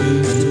you.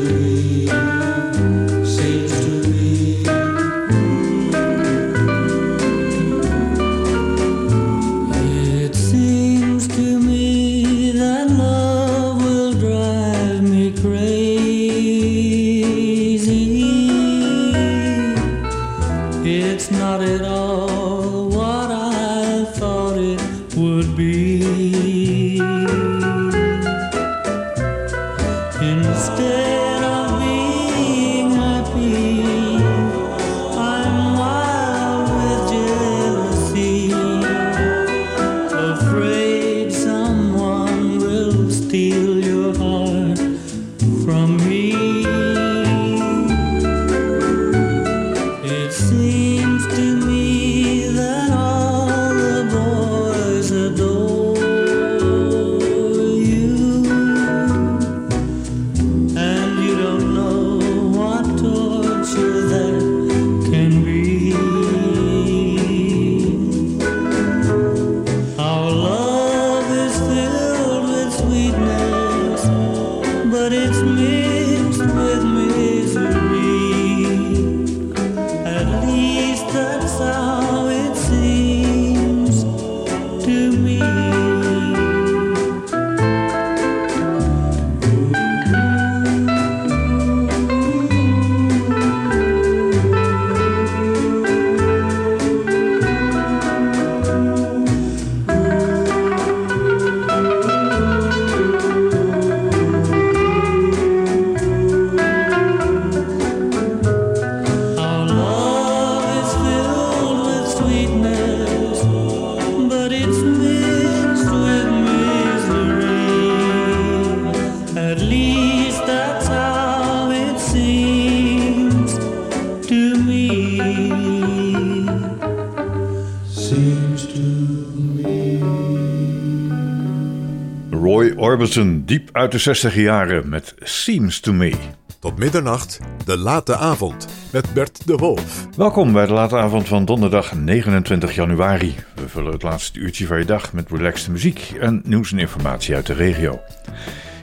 Diep uit de 60 jaren met Seems to Me. Tot middernacht, de late avond met Bert de Wolf. Welkom bij de late avond van donderdag 29 januari. We vullen het laatste uurtje van je dag met relaxte muziek en nieuws en informatie uit de regio.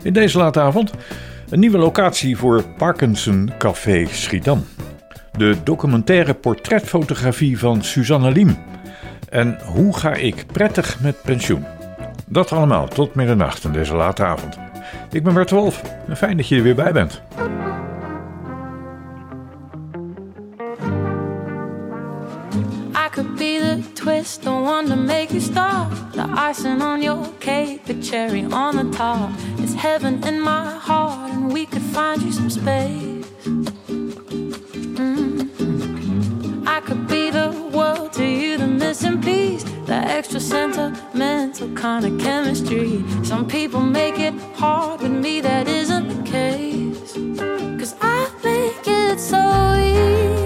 In deze late avond een nieuwe locatie voor Parkinson Café Schiedam. De documentaire portretfotografie van Suzanne Liem. En hoe ga ik prettig met pensioen? Dat allemaal tot middernacht in deze late avond. Ik ben Bert Wolf en fijn dat je er weer bij bent. I could be the twist, the one to make you stop. The icing on your cake, the cherry on the top. It's heaven in my heart, and we could find you some space. Mm. I could be the world to you, the missing piece that extra sentimental kind of chemistry. Some people make it hard with me, that isn't the case. Cause I make it so easy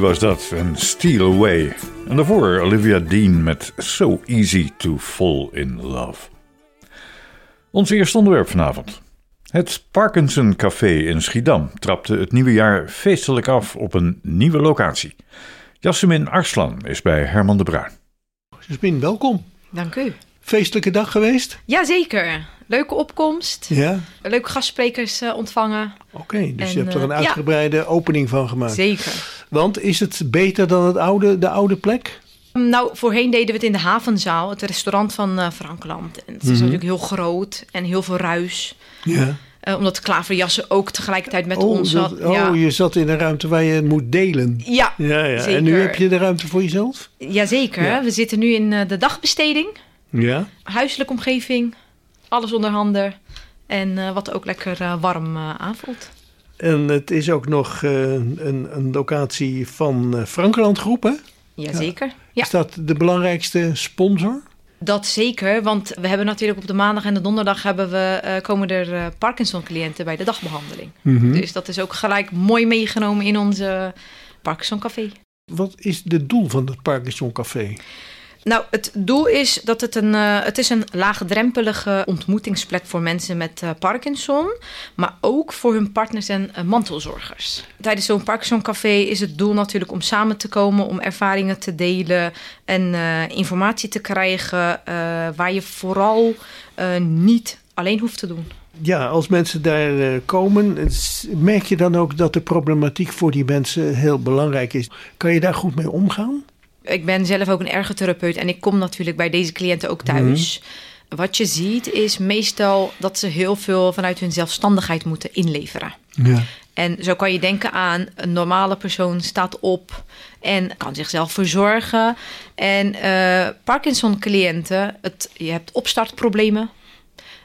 Was dat en Steal Away. En daarvoor Olivia Dean met So Easy to Fall in Love. Ons eerste onderwerp vanavond. Het Parkinson Café in Schiedam trapte het nieuwe jaar feestelijk af op een nieuwe locatie. Jasmin Arslan is bij Herman de Bruin. Jasmin, welkom. Dank u. Feestelijke dag geweest? Jazeker. Leuke opkomst. Ja. Leuke gastsprekers eh, ontvangen. Oké, dus En, je hebt er een eh, ja. uitgebreide opening van gemaakt. Zeker. Want is het beter dan het oude, de oude plek? Nou, voorheen deden we het in de havenzaal, het restaurant van eh Frankland. En het is natuurlijk heel groot en heel veel ruis. Ja. Eh, omdat Klaverjassen ook tegelijkertijd met oh, ons dat- zat. oh ja. je zat in een ruimte waar je moet delen. Ja, Ja, ja. zeker. En nu heb je de ruimte voor jezelf? Jazeker. Ja. We zitten nu in eh, de dagbesteding. Ja. Huiselijke omgeving. Alles onder handen. En wat ook lekker warm aanvoelt. En het is ook nog eh, een, een locatie van eh Frankeland Groep, hè? Jazeker. Ja. Is dat de belangrijkste sponsor? Dat zeker, want we hebben natuurlijk op de maandag en de donderdag hebben we, eh, komen er Parkinson-cliënten bij de dagbehandeling. Mhm. Dus dat is ook gelijk mooi meegenomen in onze Parkinson Café. Wat is het doel van het Parkinson Café? Nou, het doel is dat het een, eh, het is een laagdrempelige ontmoetingsplek voor mensen met eh, Parkinson, maar ook voor hun partners en eh, mantelzorgers. Tijdens zo'n Parkinson Café is het doel natuurlijk om samen te komen, om ervaringen te delen en informatie te krijgen waar je vooral niet alleen hoeft te doen. Ja, als mensen daar komen, merk je dan ook dat de problematiek voor die mensen heel belangrijk is. Kan je daar goed mee omgaan? Ik ben zelf ook een ergotherapeut en ik kom natuurlijk bij deze cliënten ook thuis. Wat je ziet is meestal dat ze heel veel vanuit hun zelfstandigheid moeten inleveren. Ja. En zo kan je denken aan een normale persoon staat op en kan zichzelf verzorgen. En eh, Parkinson-cliënten, het- je hebt opstartproblemen.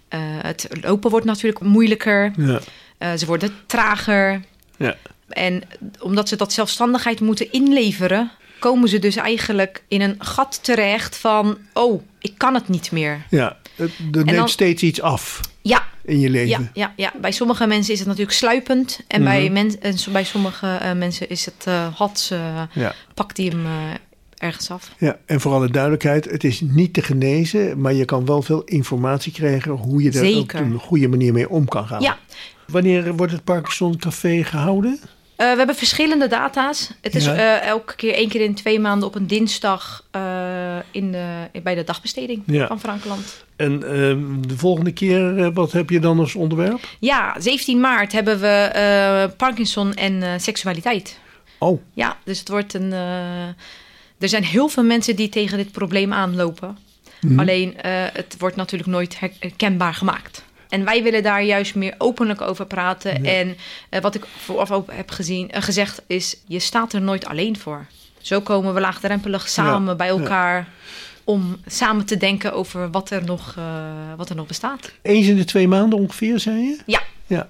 Eh, het lopen wordt natuurlijk moeilijker. Ja. Eh, ze worden trager. Ja. En omdat ze dat zelfstandigheid moeten inleveren, komen ze dus eigenlijk in een gat terecht van: oh, ik kan het niet meer. ja. Het- Er neemt dan- steeds iets af Ja, in je leven. ja, ja, ja. bij sommige mensen is het natuurlijk sluipend. En bij, men, en so- bij sommige eh, mensen is het eh hats, eh, Ja. pakt die hem eh, ergens af. Ja, en voor alle duidelijkheid, het is niet te genezen, maar je kan wel veel informatie krijgen hoe je er op Zeker. een goede manier mee om kan gaan. Ja. Wanneer wordt het Parkinson Café gehouden? Eh, we hebben verschillende data's. Het is Ja. eh, elke keer één keer in twee maanden op een dinsdag eh, in de, bij de dagbesteding Ja. van Frankeland. En ehm, de volgende keer, wat heb je dan als onderwerp? Ja, 17 maart hebben we Parkinson en seksualiteit. Oh, Ja, dus het wordt een. er zijn heel veel mensen die tegen dit probleem aanlopen. Mhm. Alleen het wordt natuurlijk nooit herkenbaar gemaakt. En wij willen daar juist meer openlijk over praten. En eh, wat ik vooraf ook heb gezien, eh, gezegd is: je staat er nooit alleen voor. Zo komen we laagdrempelig samen Ja, bij elkaar. Om samen te denken over wat er nog, eh, wat er nog bestaat. eens in de twee maanden ongeveer, zei je? Ja, Ja.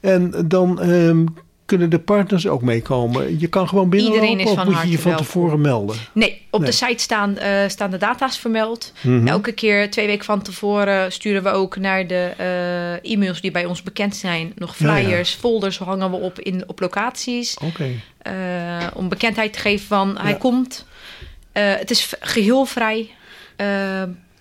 En dan ehm, kunnen de partners ook meekomen. Je kan gewoon binnenlopen Iedereen is of moet je je van welkom. tevoren melden? Nee, op Nee. de site staan, eh, staan de data's vermeld. Mhm. Elke keer, twee weken van tevoren, sturen we ook naar de eh, e-mails die bij ons bekend zijn. Nog Ja, ja. flyers, folders hangen we op, in, op locaties. Oké. eh, om bekendheid te geven van hij komt. Het is geheel vrij.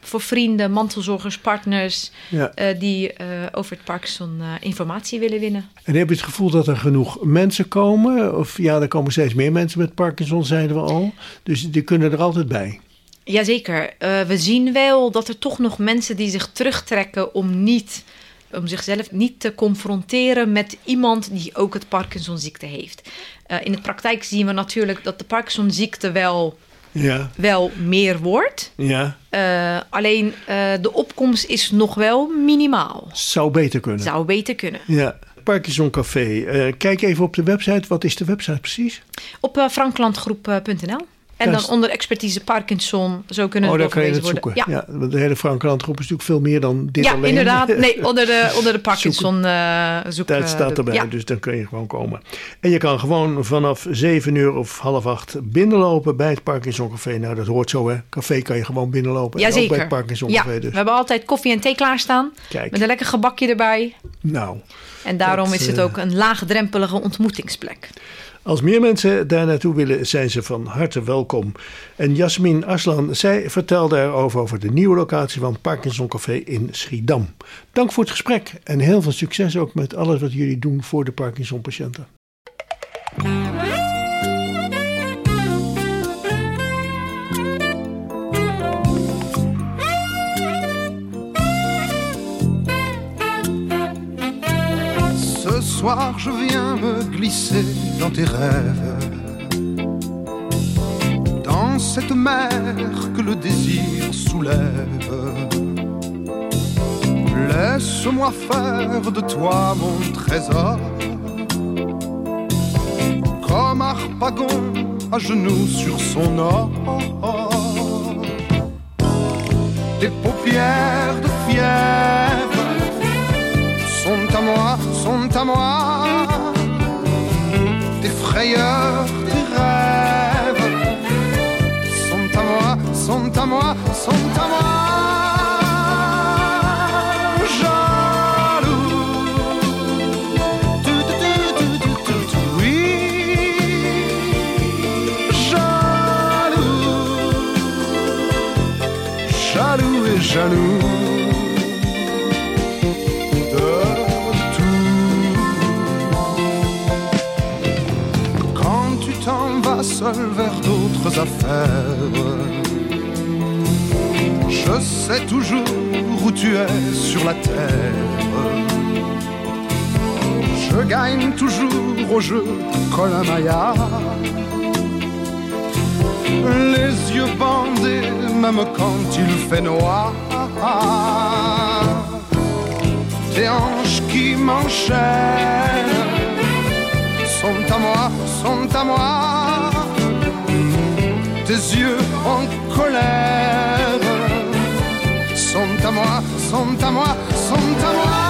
Voor vrienden, mantelzorgers, partners Ja. eh, die eh, over het Parkinson eh, informatie willen winnen. En heb je het gevoel dat er genoeg mensen komen? Of ja, er komen steeds meer mensen met Parkinson, zeiden we al. Dus die kunnen er altijd bij. Jazeker. We zien wel dat er toch nog mensen die zich terugtrekken om niet om zichzelf niet te confronteren met iemand die ook het Parkinsonziekte heeft. In de praktijk zien we natuurlijk dat de Parkinsonziekte wel, Ja, wel meer wordt. ja. Eh, alleen eh, de opkomst is nog wel minimaal. Zou beter kunnen. Zou beter kunnen. Ja. Parkinson Café. Eh, kijk even op de website. Wat is de website precies? Op franklandgroep.nl. En Ja, dan onder expertise Parkinson. Zo kunnen Oh, het doorverwezen zoeken. worden. Ja. want de hele Frankrand groep is natuurlijk veel meer dan dit ja, alleen. inderdaad. Nee, onder de, onder de Parkinson eh zoek. Dat eh, staat de- erbij, Ja. dus dan kun je gewoon komen. En je kan gewoon vanaf 7 uur of half acht binnenlopen bij het Parkinson Café. Nou, dat hoort zo hè. Café kan je gewoon binnenlopen. En ook bij het Parkinson ja, Café dus. we hebben altijd koffie en thee klaarstaan. Kijk, Met een lekker gebakje erbij. nou. En daarom Dat, is het eh, ook een laagdrempelige ontmoetingsplek. Als meer mensen daar naartoe willen, zijn ze van harte welkom. En Jasmin Aslan, zij vertelde erover over de nieuwe locatie van Parkinson Café in Schiedam. Dank voor het gesprek en heel veel succes ook met alles wat jullie doen voor de Parkinson-patiënten. Soir, je viens me glisser dans tes rêves. Dans cette mer que le désir soulève. Laisse-moi faire de toi mon trésor. Comme Harpagon à genoux sur son or. Tes paupières de fièvre moi, sont à moi. Tes frayeurs, tes rêves sont à moi, sont à moi, sont à moi. Jaloux. Tu, tu, tu, tu, oui. Jaloux. Jaloux et jaloux vers d'autres affaires. Je sais toujours où tu es sur la terre. Je gagne toujours au jeu Colin Maillard. Les yeux bandés, même quand il fait noir. Tes hanches qui m'enchaînent sont à moi, sont à moi tes yeux en colère sont à moi, sont à moi, sont à moi.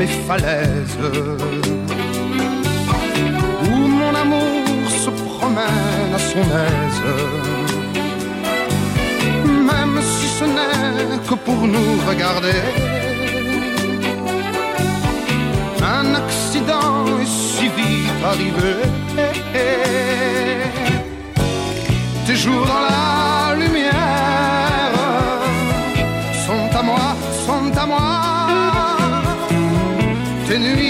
mes falaises, où mon amour se promène à son aise, même si ce n'est que pour nous regarder. Un accident est si vite arrivé. Tes jours dans la lumière nuit.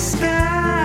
sky.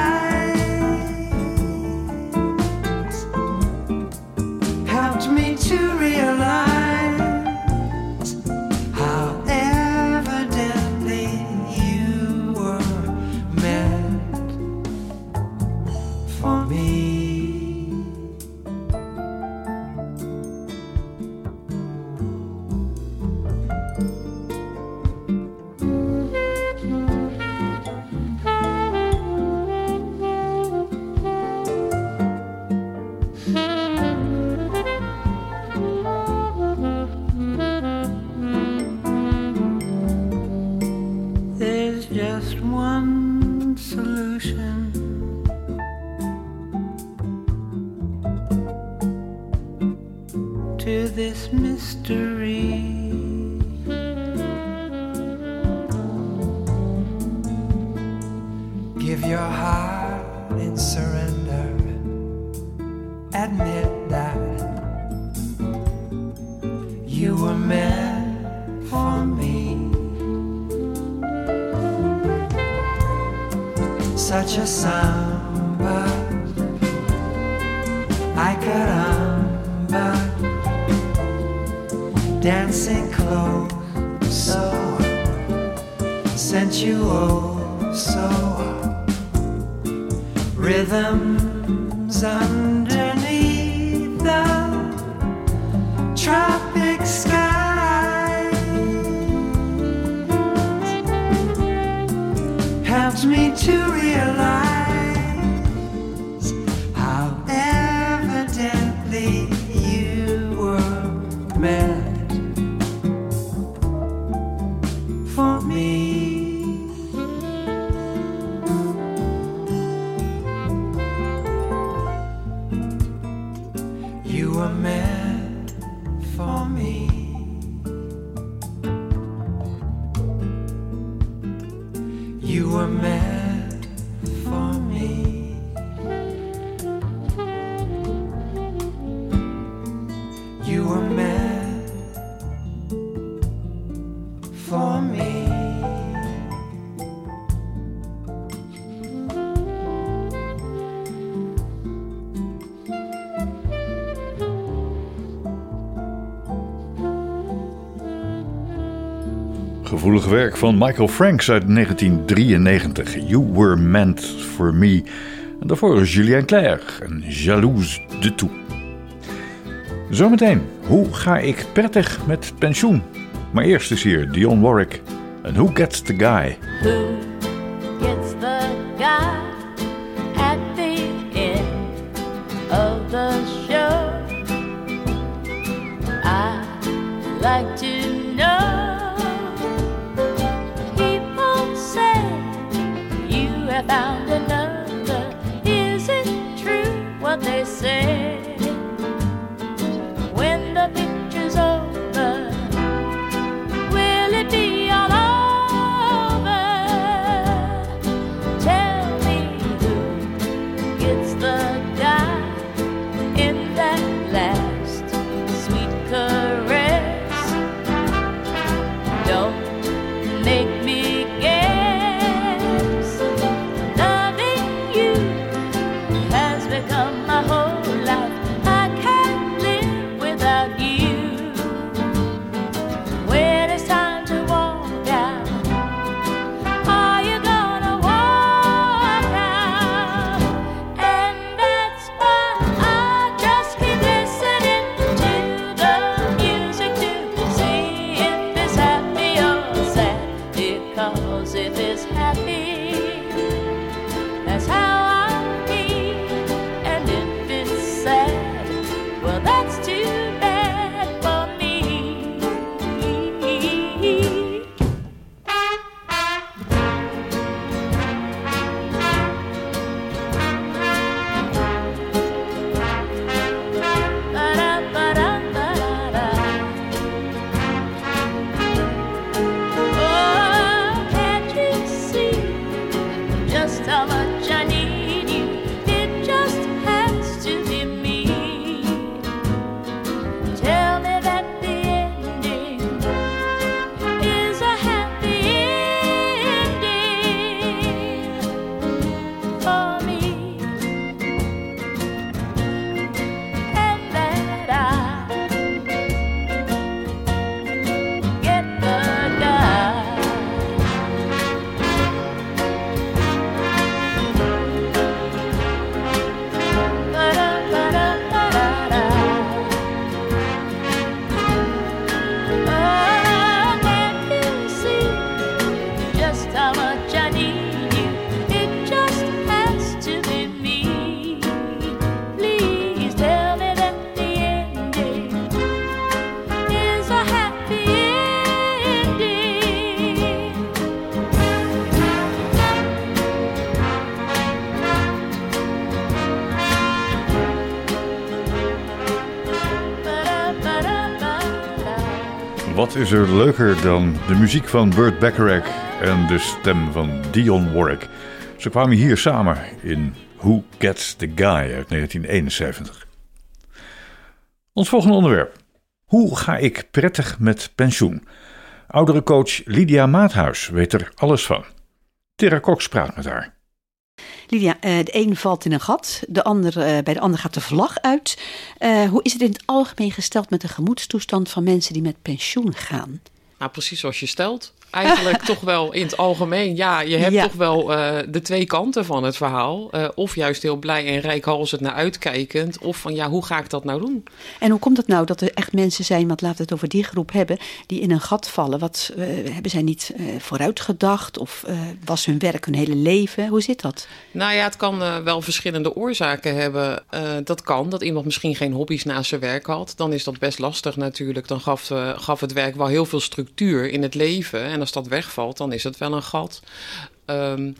You were meant Gevoelig werk van Michael Franks uit 1993. You Were Meant For Me. En daarvoor Julien Clerc en Jalouse de Tout. Zometeen, hoe ga ik prettig met pensioen? Maar eerst is hier Dion Warwick. En Who Gets the Guy? Gets the guy at the end of the show? I like to is er leuker dan de muziek van Burt Bacharach en de stem van Dion Warwick? Ze kwamen hier samen in Who Gets the Guy uit 1971. Ons volgende onderwerp. Hoe ga ik prettig met pensioen? Oudere coach Lydia Maathuis weet er alles van. Tera Cox praat met haar. Lydia, eh, de een valt in een gat, de ander, eh, bij de ander gaat de vlag uit. Eh, hoe is het in het algemeen gesteld met de gemoedstoestand van mensen die met pensioen gaan? Nou, precies zoals je stelt. Eigenlijk toch wel in het algemeen. Ja, je hebt Ja. toch wel eh, de twee kanten van het verhaal. Eh, of juist heel blij en rijkhalsend naar uitkijkend. Of van ja, hoe ga ik dat nou doen? En hoe komt het nou dat er echt mensen zijn, want laten we het over die groep hebben, die in een gat vallen? Wat eh, hebben zij niet vooruitgedacht of was hun werk hun hele leven? Hoe zit dat? Nou ja, het kan wel verschillende oorzaken hebben. Dat kan, dat iemand misschien geen hobby's naast zijn werk had. Dan is dat best lastig natuurlijk. Dan gaf, gaf het werk wel heel veel structuur in het leven. En als dat wegvalt, dan is het wel een gat. Ehm,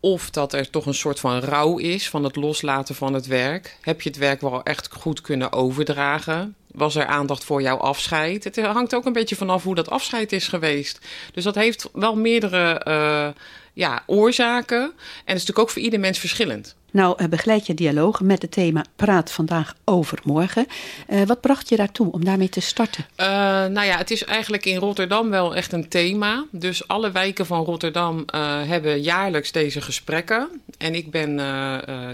of dat er toch een soort van rouw is van het loslaten van het werk. Heb je het werk wel echt goed kunnen overdragen? Was er aandacht voor jouw afscheid? Het hangt ook een beetje vanaf hoe dat afscheid is geweest. Dus dat heeft wel meerdere eh, ja, oorzaken. En het is natuurlijk ook voor ieder mens verschillend. Nou, eh, begeleid je dialogen met het thema Praat vandaag over morgen. Eh, wat bracht je daartoe om daarmee te starten? Eh, nou ja, het is eigenlijk in Rotterdam wel echt een thema. Dus alle wijken van Rotterdam hebben jaarlijks deze gesprekken. En ik ben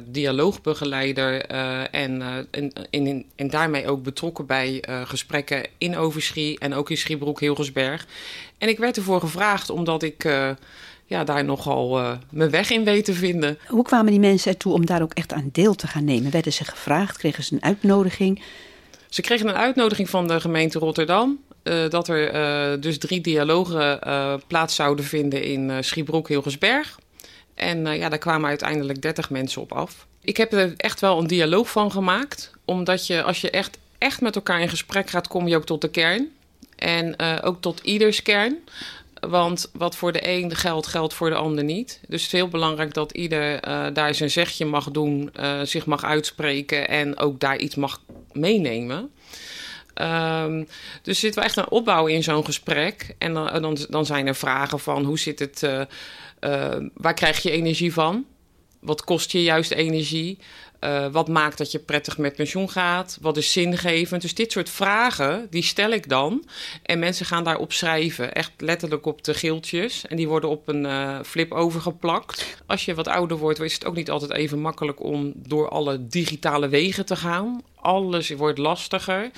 dialoogbegeleider en, eh, en, en, en daarmee ook betrokken bij gesprekken in Overschie en ook in Schiebroek-Hilgersberg. En ik werd ervoor gevraagd omdat ik ja, daar nogal eh, mijn weg in weet te vinden. Hoe kwamen die mensen ertoe om daar ook echt aan deel te gaan nemen? Werden ze gevraagd? Kregen ze een uitnodiging? Ze kregen een uitnodiging van de gemeente Rotterdam. eh, dat er eh, dus drie dialogen plaats zouden vinden in uh, Schiebroek-Hilgersberg. En ja, daar kwamen uiteindelijk 30 mensen op af. Ik heb er echt wel een dialoog van gemaakt. Omdat je, als je echt, echt met elkaar in gesprek gaat, kom je ook tot de kern. En ook tot ieders kern. Want wat voor de een geldt, geldt voor de ander niet. Dus het is heel belangrijk dat ieder eh, daar zijn zegje mag doen, eh, zich mag uitspreken en ook daar iets mag meenemen. Um, dus zit wel echt een opbouw in zo'n gesprek. En dan, dan, zijn er vragen van hoe zit het, uh, waar krijg je energie van? Wat kost je juist energie? Uh, wat maakt dat je prettig met pensioen gaat? Wat is zingevend? Dus dit soort vragen, die stel ik dan. En mensen gaan daarop schrijven. Echt letterlijk op de geeltjes. En die worden op een uh, flip overgeplakt. Als je wat ouder wordt, is het ook niet altijd even makkelijk om door alle digitale wegen te gaan. Alles wordt lastiger.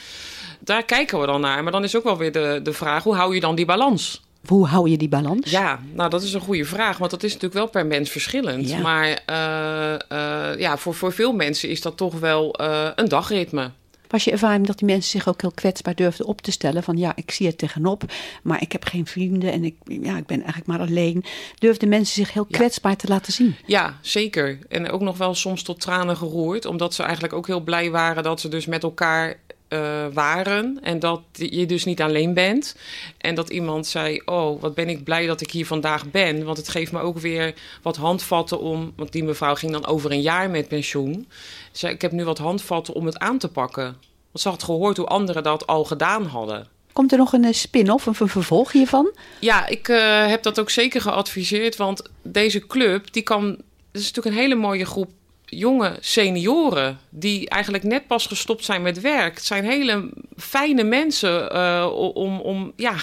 Daar kijken we dan naar. Maar dan is ook wel weer de, de vraag, hoe hou je dan die balans? Hoe hou je die balans? Ja, nou dat is een goede vraag, want dat is natuurlijk wel per mens verschillend. Ja. Maar uh, uh, ja, voor, voor veel mensen is dat toch wel uh, een dagritme. Was je ervaring dat die mensen zich ook heel kwetsbaar durfden op te stellen? Van ja, ik zie het tegenop, maar ik heb geen vrienden en ik, ja, ik ben eigenlijk maar alleen. Durfden mensen zich heel kwetsbaar ja. te laten zien? Ja, zeker. En ook nog wel soms tot tranen geroerd, omdat ze eigenlijk ook heel blij waren dat ze dus met elkaar uh, waren. En dat je dus niet alleen bent. En dat iemand zei: Oh, wat ben ik blij dat ik hier vandaag ben. Want het geeft me ook weer wat handvatten om. Want die mevrouw ging dan over een jaar met pensioen. Zei: Ik heb nu wat handvatten om het aan te pakken. Want ze had gehoord hoe anderen dat al gedaan hadden. Komt er nog een spin-off of een vervolg hiervan? Ja, ik uh, heb dat ook zeker geadviseerd. Want deze club, die kan. Het is natuurlijk een hele mooie groep jonge senioren die eigenlijk net pas gestopt zijn met werk. Het zijn hele fijne mensen uh, om, om ja,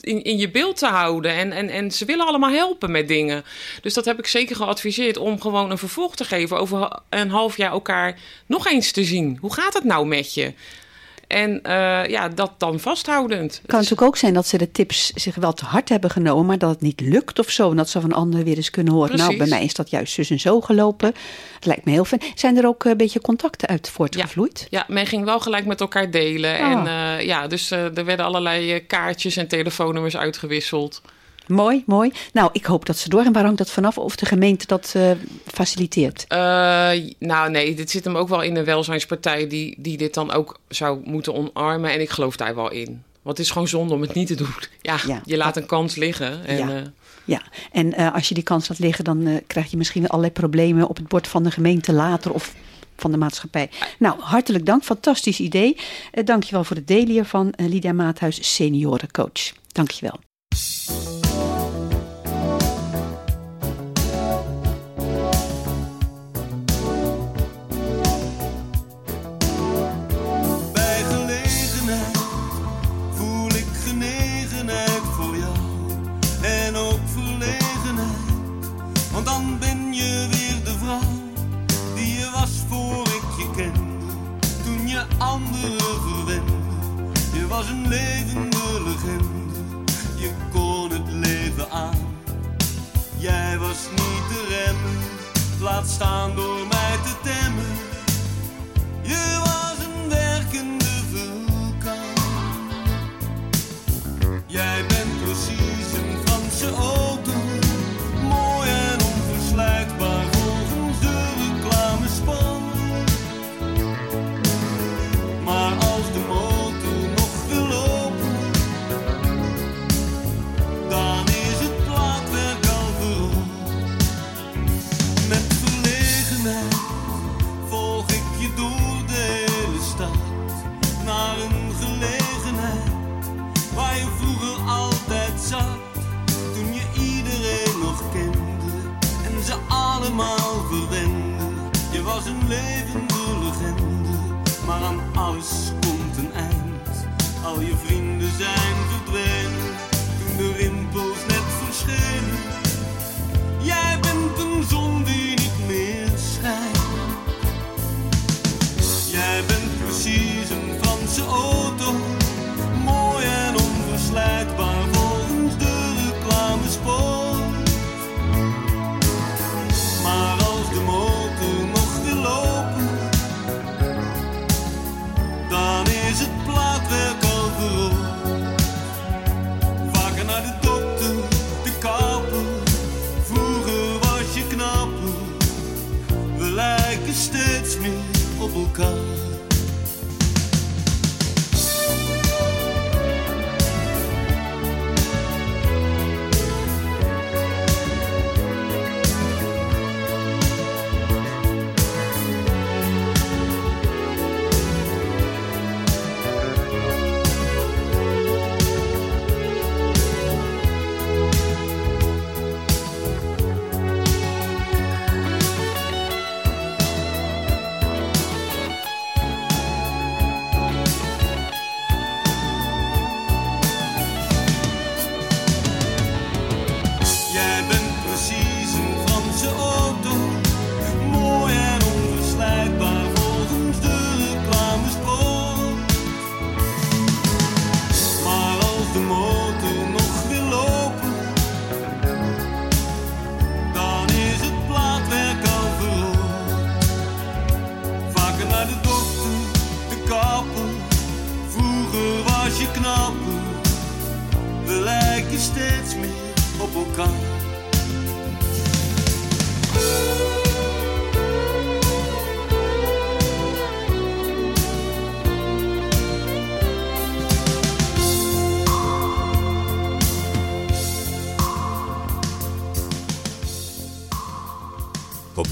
in, in je beeld te houden. En, en, en ze willen allemaal helpen met dingen. Dus dat heb ik zeker geadviseerd om gewoon een vervolg te geven. Over een half jaar elkaar nog eens te zien. Hoe gaat het nou met je? En uh, ja, dat dan vasthoudend. Het kan natuurlijk ook zijn dat ze de tips zich wel te hard hebben genomen, maar dat het niet lukt of zo. En dat ze van anderen weer eens kunnen horen. Precies. Nou, bij mij is dat juist zus en zo gelopen. Het lijkt me heel fijn. Zijn er ook een beetje contacten uit voortgevloeid? Ja, ja men ging wel gelijk met elkaar delen. Oh. En uh, ja, dus uh, er werden allerlei kaartjes en telefoonnummers uitgewisseld. Mooi, mooi. Nou, ik hoop dat ze door. En waar hangt dat vanaf? Of de gemeente dat eh, faciliteert? Eh, nou, nee, dit zit hem ook wel in een welzijnspartij die, die dit dan ook zou moeten omarmen. En ik geloof daar wel in. Want het is gewoon zonde om het niet te doen. Ja, je laat een kans liggen. En, ja. Eh, ja, en als je die kans laat liggen, dan krijg je misschien allerlei problemen op het bord van de gemeente later of van de maatschappij. Nou, hartelijk dank. Fantastisch idee. je dankjewel voor het delen van Lydia Maathuis, seniorencoach. Dankjewel. ああ。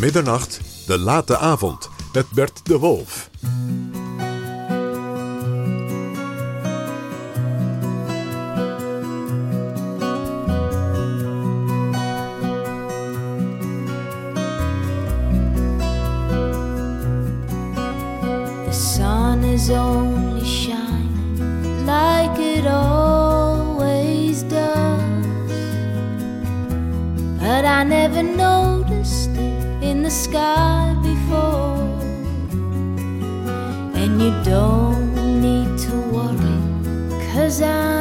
middernacht, de late avond met Bert de Wolf. The sun is only shine like it always does, but I never know. the sky before, and you don't need to worry, cause I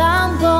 I'm going.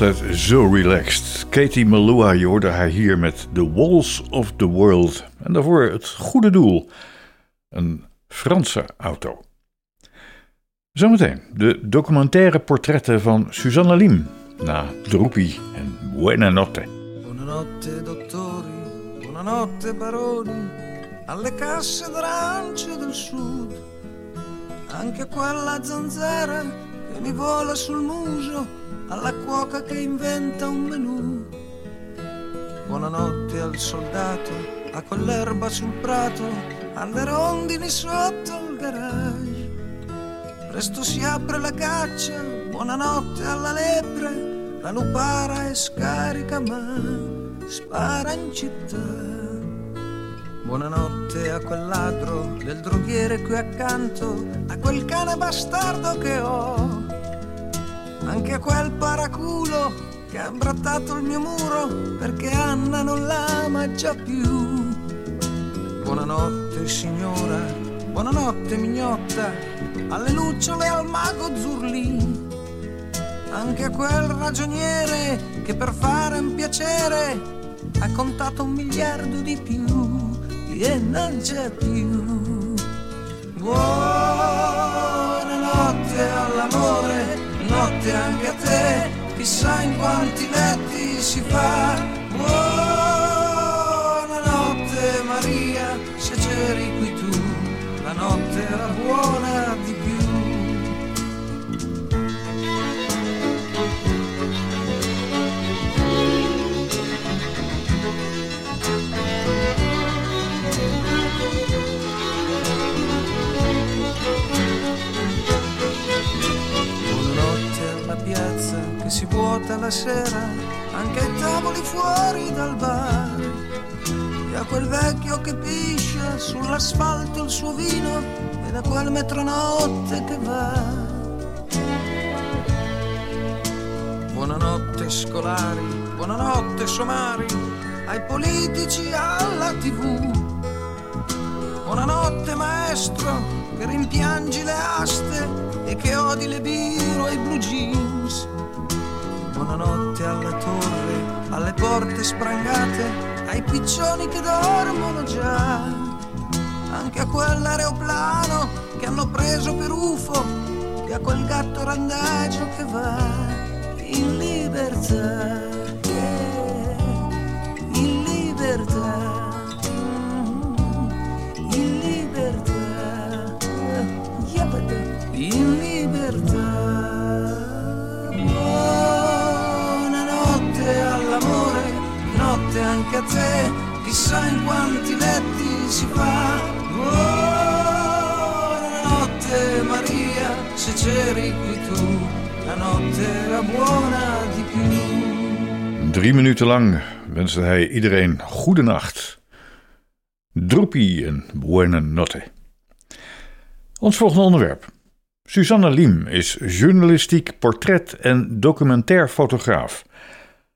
Altijd zo relaxed. Katie Malua, je hoorde haar hier met The Walls of the World. En daarvoor het goede doel. Een Franse auto. Zometeen de documentaire portretten van Susanne Lim. Na Droepie en Buena Notte. Buonanotte dottori, buonanotte baroni, alle casse d'arance del sud, anche quella zanzara che mi vola sul muso, alla cuoca che inventa un menù. Buonanotte al soldato, a quell'erba sul prato, alle rondini sotto il garage. Presto si apre la caccia, buonanotte alla lepre, la lupara è scarica ma spara in città. Buonanotte a quel ladro del droghiere qui accanto, a quel cane bastardo che ho, anche a quel paraculo che ha imbrattato il mio muro perché Anna non l'ama già più. Buonanotte signora, buonanotte mignotta, alle lucciole al mago Zurlì anche a quel ragioniere che per fare un piacere ha contato un miliardo di più e non c'è più. Buonanotte all'amore, notte anche a te, chissà in quanti letti si fa. Buonanotte Maria, se c'eri qui tu, la notte era buona di vuota la sera, anche ai tavoli fuori dal bar. E a quel vecchio che piscia sull'asfalto il suo vino e da quel metronotte che va. Buonanotte scolari, buonanotte somari, ai politici alla tv. Buonanotte maestro che rimpiangi le aste e che odi le biro e i blue jeans. Buonanotte alla torre, alle porte sprangate, ai piccioni che dormono già. Anche a quell'aeroplano che hanno preso per UFO e a quel gatto randagio che va in libertà. A te, chissà in quanti letti si. Buonanotte Maria, se c'eri qui tu, la notte era buona di più. Drie minuten lang wenste hij iedereen goede nacht. Droepie en buena notte. Ons volgende onderwerp. Susanne Liem is journalistiek, portret- en documentair fotograaf.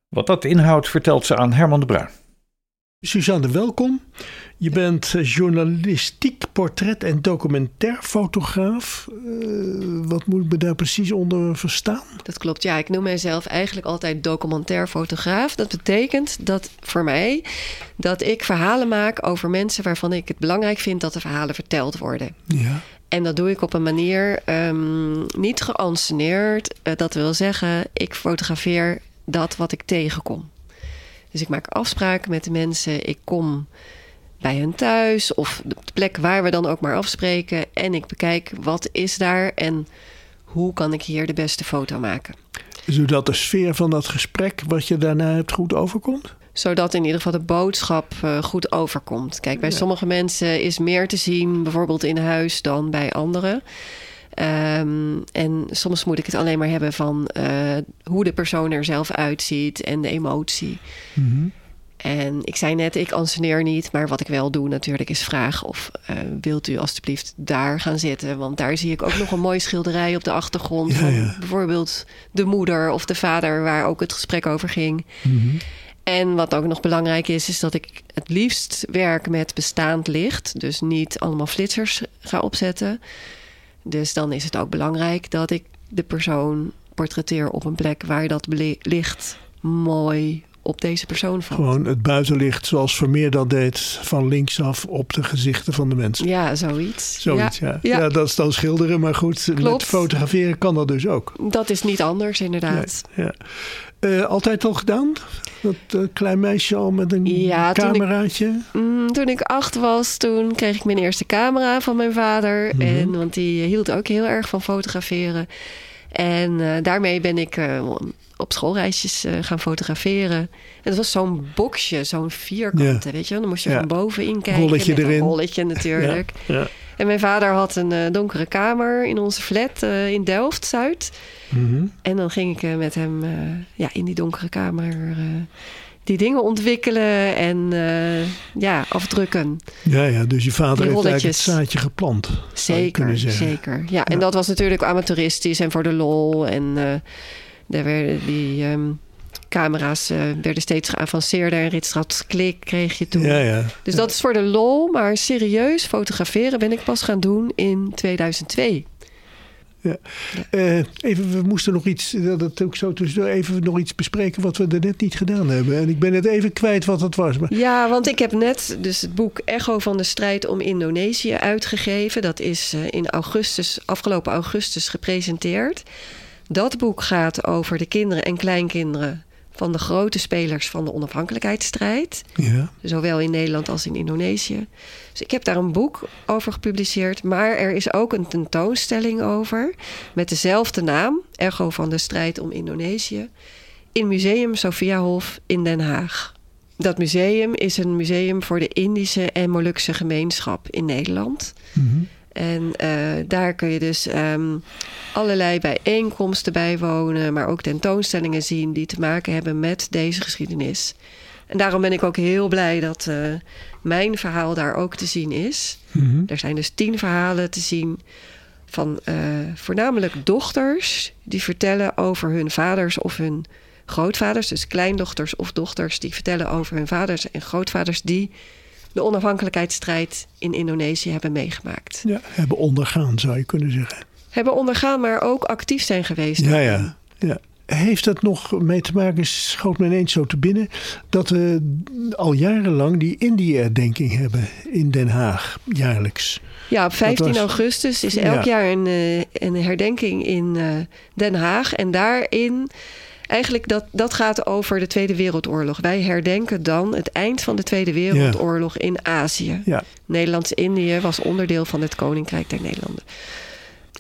Wat dat inhoudt vertelt ze aan Herman de Bruin. Suzanne, welkom. Je bent eh, journalistiek, portret- en documentairfotograaf. Uh, wat moet ik me daar precies onder verstaan? Dat klopt, ja. Ik noem mijzelf eigenlijk altijd documentair fotograaf. Dat betekent dat voor mij dat ik verhalen maak over mensen waarvan ik het belangrijk vind dat de verhalen verteld worden. Ja. En dat doe ik op een manier um, niet geanceneerd. Uh, dat wil zeggen, ik fotografeer dat wat ik tegenkom. Dus ik maak afspraken met de mensen. Ik kom bij hen thuis of de plek waar we dan ook maar afspreken. En ik bekijk wat is daar en hoe kan ik hier de beste foto maken. Zodat de sfeer van dat gesprek wat je daarna hebt goed overkomt? Zodat in ieder geval de boodschap uh, goed overkomt. Kijk, bij ja. sommige mensen is meer te zien, bijvoorbeeld in huis, dan bij anderen. Um, en soms moet ik het alleen maar hebben van uh, hoe de persoon er zelf uitziet en de emotie. Mhm. Mm -hmm. En ik zei net, ik anseneer niet, maar wat ik wel doe natuurlijk is vragen of uh, wilt u alstublieft daar gaan zitten? Want daar zie ik ook nog een mooie schilderij op de achtergrond ja, van ja. bijvoorbeeld de moeder of de vader waar ook het gesprek over ging. Mm -hmm. En wat ook nog belangrijk is, is dat ik het liefst werk met bestaand licht. Dus niet allemaal flitsers ga opzetten. Dus dan is het ook belangrijk dat ik de persoon portretteer op een plek waar dat licht mooi op deze persoon valt. Gewoon het buitenlicht zoals Vermeer dat deed van linksaf op de gezichten van de mensen. Ja, zoiets. Zoiets, ja. Ja, ja. dat is dan schilderen, maar goed, Klopt. met fotograferen kan dat dus ook. Dat is niet anders, inderdaad. Nee, ja. Uh, altijd al gedaan? Dat uh, klein meisje al met een ja, cameraatje? Toen ik, mm, toen ik acht was, toen kreeg ik mijn eerste camera van mijn vader. Mhm. En, want die hield ook heel erg van fotograferen. En uh, daarmee ben ik op schoolreisjes gaan fotograferen. En dat was zo'n boxje, zo'n vierkante, Ja. weet je wel. Dan moest je Ja. van bovenin kijken. Rolletje erin. Een rolletje natuurlijk. Ja. En mijn vader had een eh, donkere kamer in onze flat eh, in Delft-Zuid. Mhm. En dan ging ik eh, met hem eh, ja, in die donkere kamer eh, die dingen ontwikkelen en eh, ja, afdrukken. Ja, ja, dus je vader heeft eigenlijk het zaadje geplant. Zeker, zeker. Ja, en dat was natuurlijk amateuristisch en voor de lol. En eh daar werden die ehm, camera's eh, werden steeds geavanceerder. En Ritstrat klik kreeg je toen. Ja, ja. Dus dat is voor de lol. Maar serieus fotograferen ben ik pas gaan doen in 2002. Ja. Eh, even, we moesten nog iets, dat het ook zo tussendoor, even nog iets bespreken wat we er net niet gedaan hebben. En ik ben het even kwijt wat het was. Maar, Ja, want ik heb net dus het boek Echo van de strijd om Indonesië uitgegeven. Dat is eh, in augustus, afgelopen augustus gepresenteerd. Dat boek gaat over de kinderen en kleinkinderen van de grote spelers van de onafhankelijkheidsstrijd. ja. Zowel in Nederland als in Indonesië. Dus ik heb daar een boek over gepubliceerd. Maar er is ook een tentoonstelling over. Met dezelfde naam. Echo van de strijd om Indonesië. In Museum Sophiahof in Den Haag. Dat museum is een museum voor de Indische en Molukse gemeenschap in Nederland. Mhm. En eh, daar kun je dus ehm, allerlei bijeenkomsten bijwonen, maar ook tentoonstellingen zien die te maken hebben met deze geschiedenis. En daarom ben ik ook heel blij dat eh, mijn verhaal daar ook te zien is. Mhm. Er zijn dus tien verhalen te zien van eh, voornamelijk dochters die vertellen over hun vaders of hun grootvaders. Dus kleindochters of dochters die vertellen over hun vaders en grootvaders die de onafhankelijkheidsstrijd in Indonesië hebben meegemaakt. ja, hebben ondergaan zou je kunnen zeggen. Hebben ondergaan, maar ook actief zijn geweest. Ja, ja, ja. Heeft dat nog mee te maken, schoot me ineens zo te binnen, dat we al jarenlang die Indië-herdenking hebben in Den Haag, jaarlijks. Ja, op 15 was- augustus is Ja. elk jaar een, eh, een herdenking in eh, Den Haag. En daarin, eigenlijk dat, dat gaat over de Tweede Wereldoorlog. Wij herdenken dan het eind van de Tweede Wereldoorlog in Azië. Ja. Nederlands-Indië was onderdeel van het Koninkrijk der Nederlanden.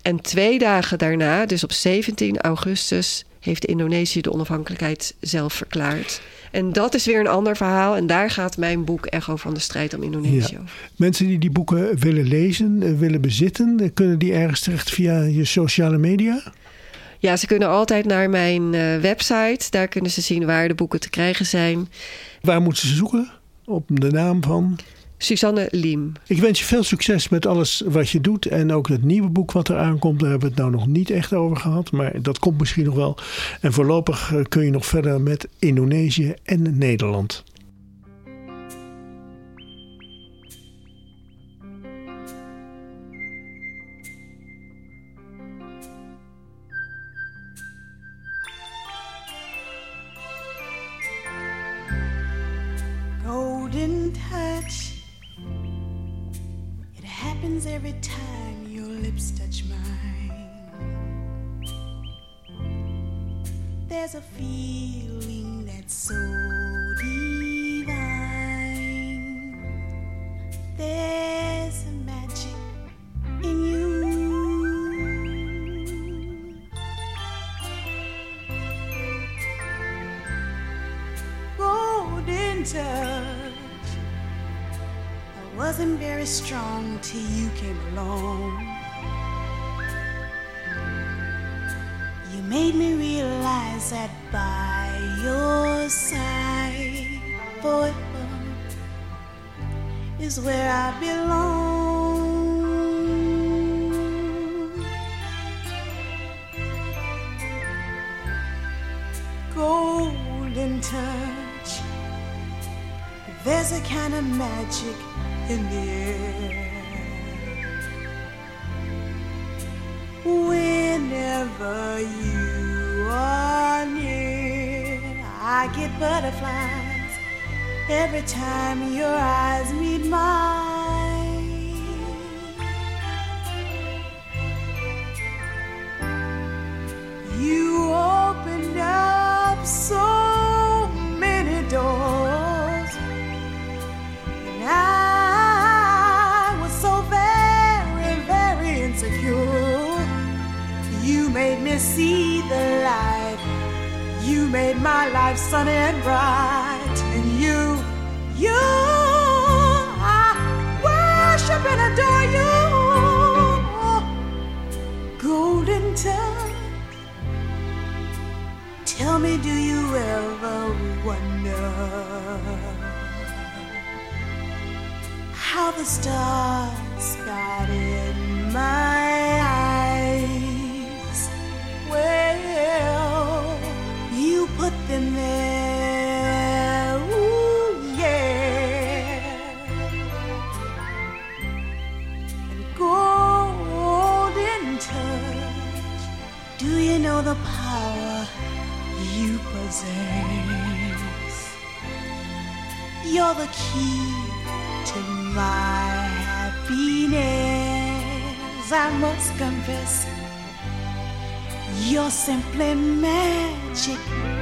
En twee dagen daarna, dus op 17 augustus, heeft Indonesië de onafhankelijkheid zelf verklaard. En dat is weer een ander verhaal. En daar gaat mijn boek Echo van de strijd om Indonesië Ja. over. Mensen die die boeken willen lezen, eh, willen bezitten, eh, kunnen die ergens terecht via je sociale media? Ja, ze kunnen altijd naar mijn eh, website. Daar kunnen ze zien waar de boeken te krijgen zijn. Waar moeten ze zoeken? Op de naam van? Suzanne Liem. Ik wens je veel succes met alles wat je doet. En ook het nieuwe boek wat er aankomt. Daar hebben we het nou nog niet echt over gehad. Maar dat komt misschien nog wel. En voorlopig eh, kun je nog verder met Indonesië en Nederland. Happens every time your lips touch mine. There's a feeling that's so divine. There's a magic in you. golden touch. Wasn't very strong till you came along. You made me realize that by your side, forever is where I belong. golden touch. There's a kind of magic in the air. Whenever you are near, I get butterflies every time your eyes meet mine. See the light. You made my life sunny and bright, and you, you, I worship and adore you. Golden touch. Tell me, do you ever wonder how the stars got in my key to my happiness. I must confess, you're simply magic.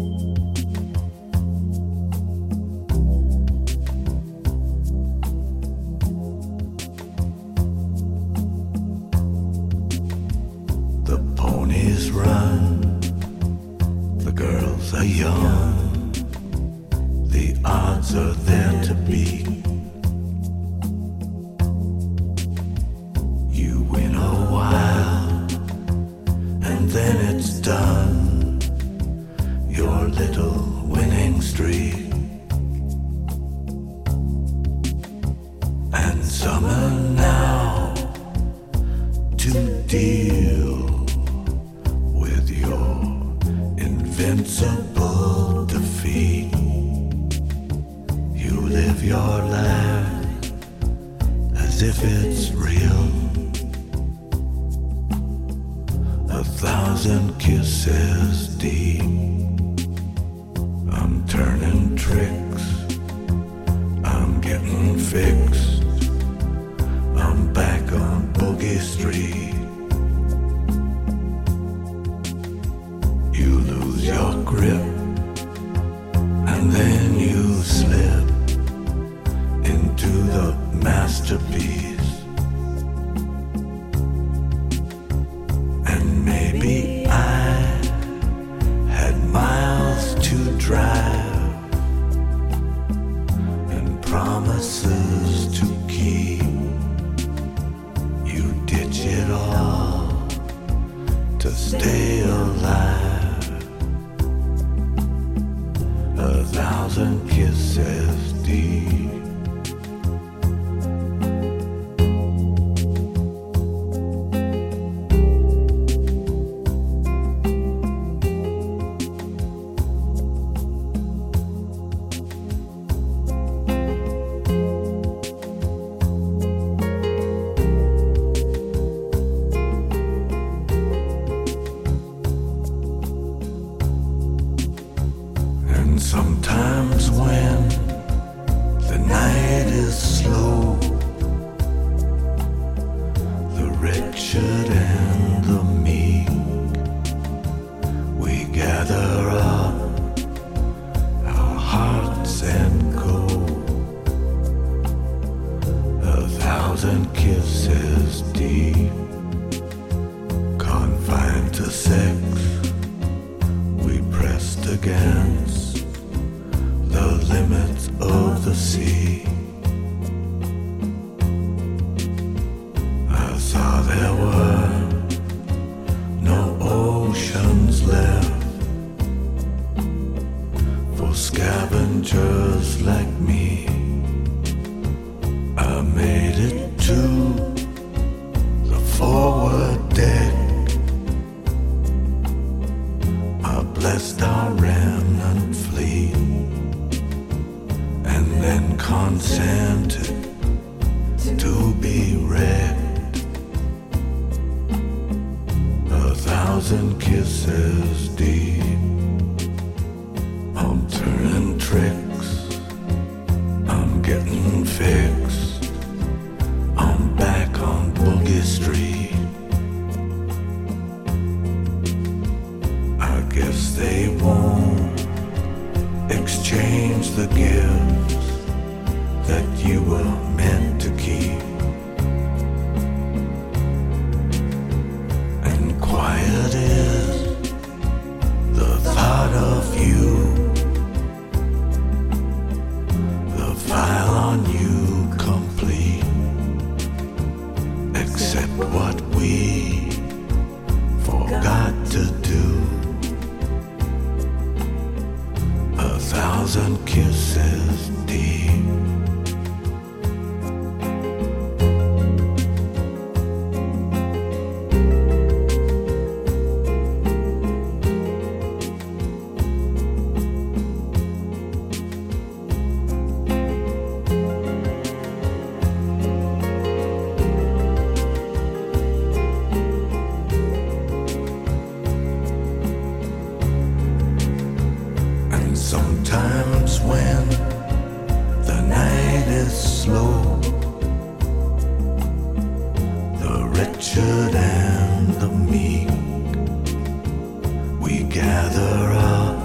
Gather up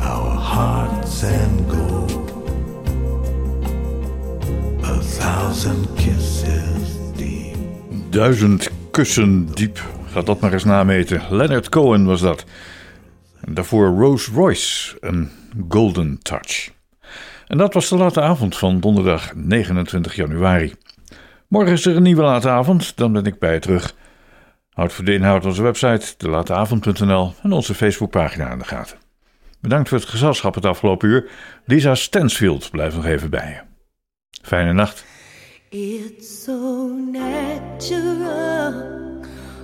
our hearts and go. A thousand kisses deep. Duizend kussen diep. Gaat dat maar eens nameten. Leonard Cohen was dat. En daarvoor Rose Royce, een Golden Touch. En dat was de late avond van donderdag 29 januari. Morgen is er een nieuwe late avond, dan ben ik bij je terug. Houd voor de inhoud onze website, delateavond.nl en onze Facebookpagina aan de gaten. Bedankt voor het gezelschap het afgelopen uur. Lisa Stansfield blijft nog even bij je. Fijne nacht. It's so natural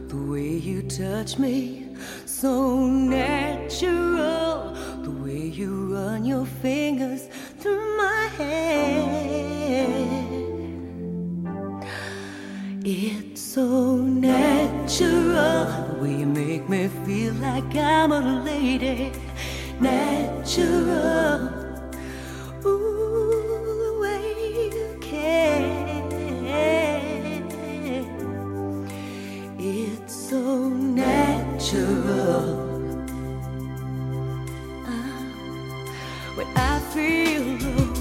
the way you touch me. So natural the way you run your fingers through my hair. So natural way you make me feel like I'm a lady. Natural. natural. Ooh, the way you care. It's so natural. Ah, When I feel low,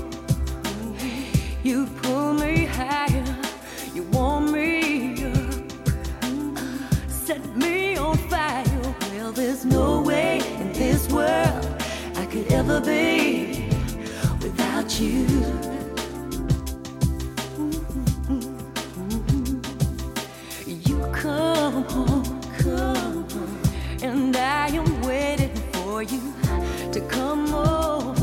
you pull me higher. Set me on fire. Well, there's no way in this world I could ever be without you. You come home, come home, and I am waiting for you to come over